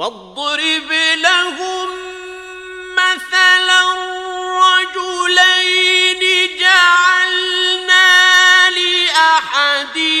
واضرب لهم مثلا رجلين جعلنا لأحدهما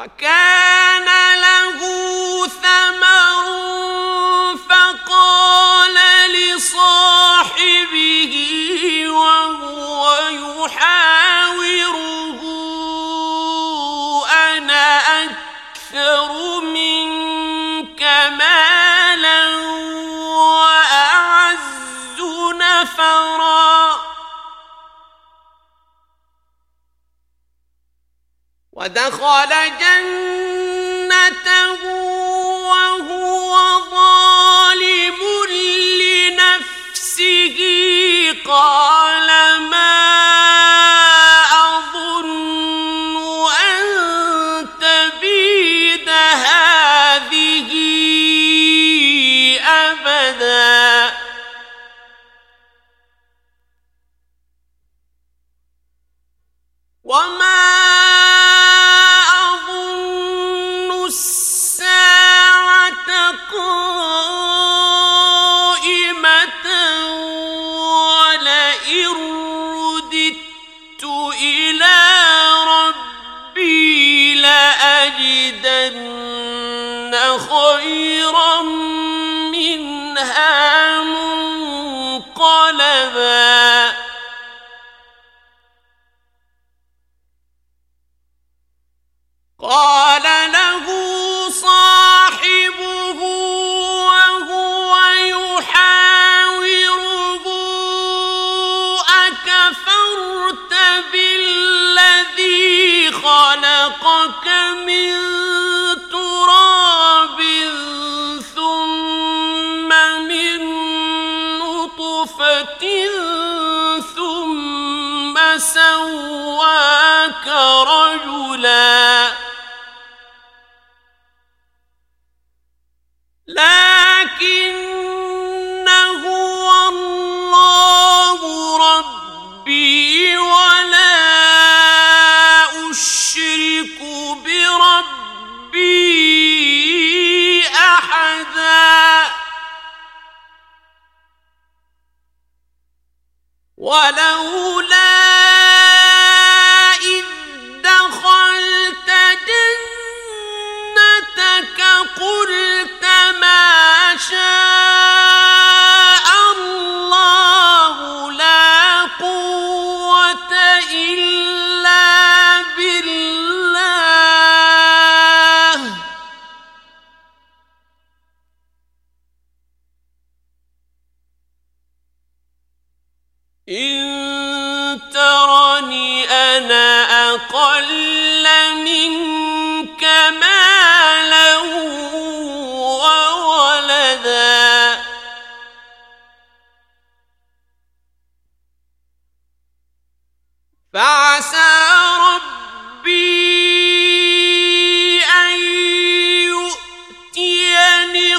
وَكَانَ دخل جنته وهو ظالم لنفسه. قال ما وَمَا خيرا منها منقلبا شاء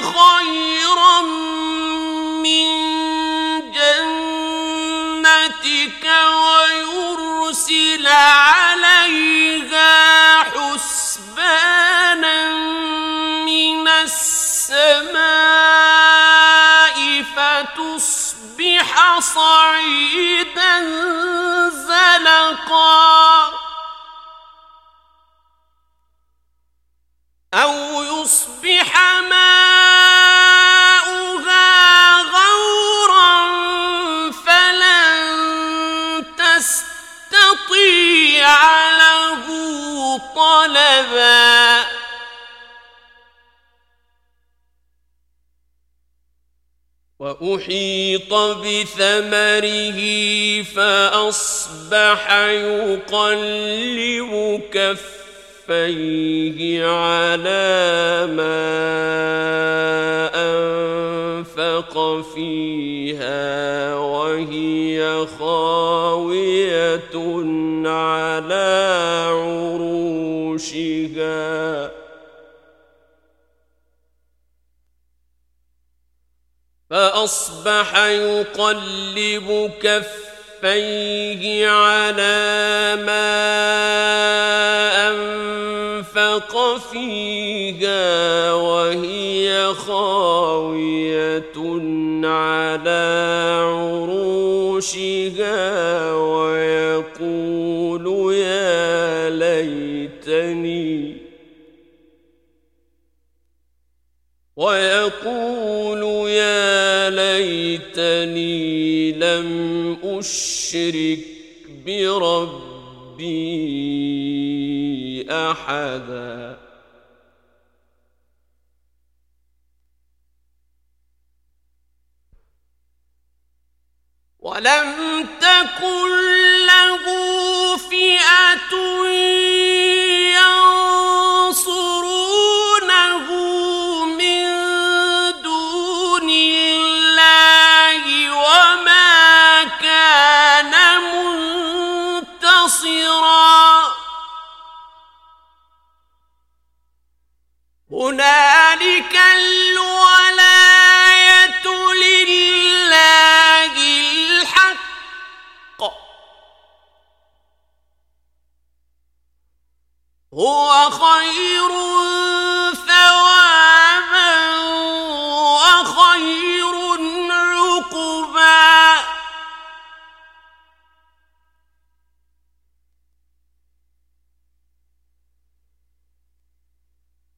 خيرا من جنتك ويرسل عليها حسبانا من السماء فتصبح صعيدا زلقا وأحيط بثمره فأصبح يقلب كفه كفيه على ما أنفق فيها وهي خاوية على عروشها. فأصبح يقلب كفيه كفيه على ما أنفق فيها وهي خاوية على عروشها ويقول يا ليتني ويقول يا ليتني لم أشرك بربي أحدا. ولم تكن هنالك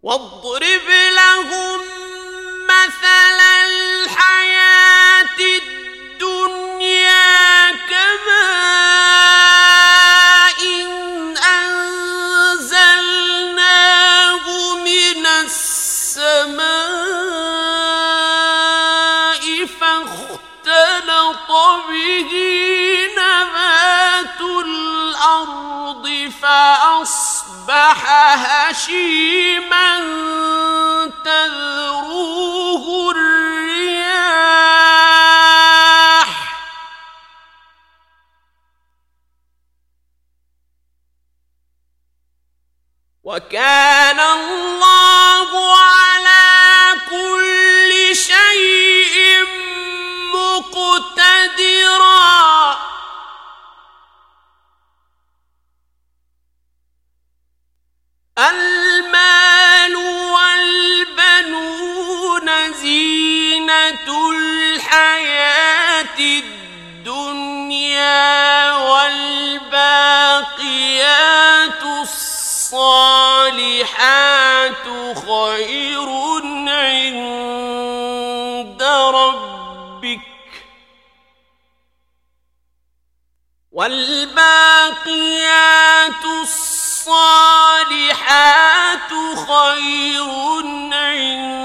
واضرب لهم مثل الحياة الدنيا كماء أنزلناه من السماء فاختلط به نبات الأرض فأصبح فأصبح هشيما تذروه الرياح. وكان الله الحياة الدنيا والباقيات الصالحات خير عند ربك والباقيات الصالحات خير عند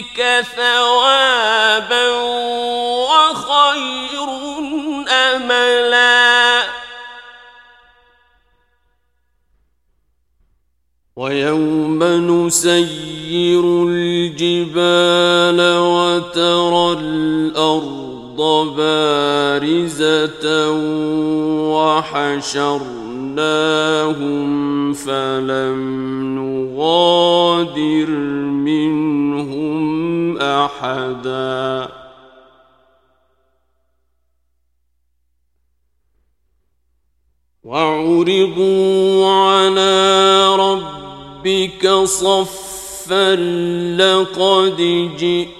ربك ثوابا وخير أملا. ويوم نسير الجبال وترى الأرض بارزة وحشر. أخذناهم فلم نغادر منهم أحدا وعرضوا على ربك صفا لقد جئت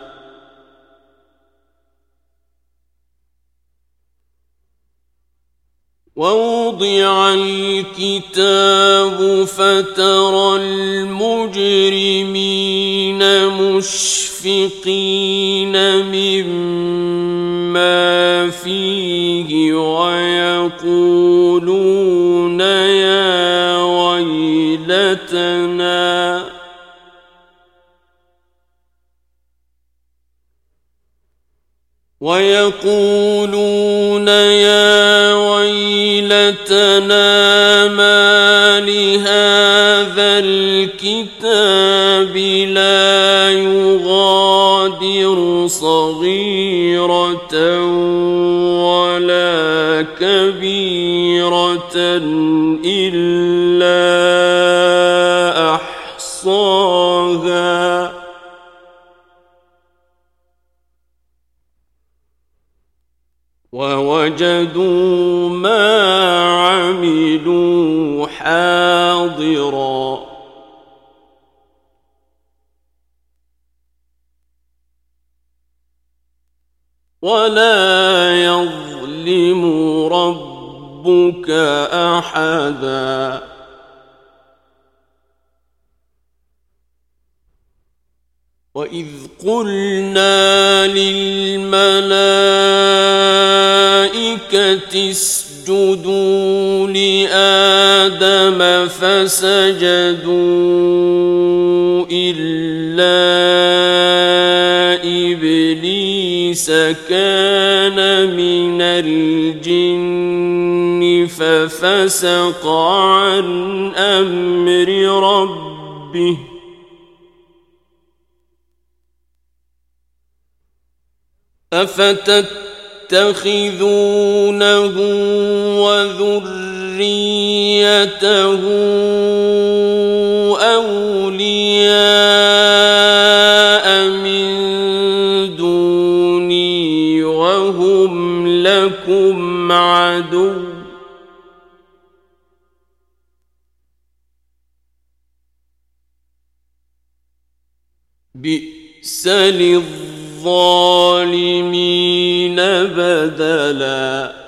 ووضع الكتاب فترى المجرمين مشفقين مما فيه ويقولون يا ويلتنا ويقولون يا لتنا ما لهذا الكتاب لا عملوا حاضرا. ولا يظلم ربك أحدا. وإذ قلنا للملائكة اسجدوا لآدم فسجدوا إلا إبليس كان من الجن ففسق عن أمر ربه أفتت يتخذونه وذريته أولياء من دوني وهم لكم عدو بئس الظالمين بدلاً.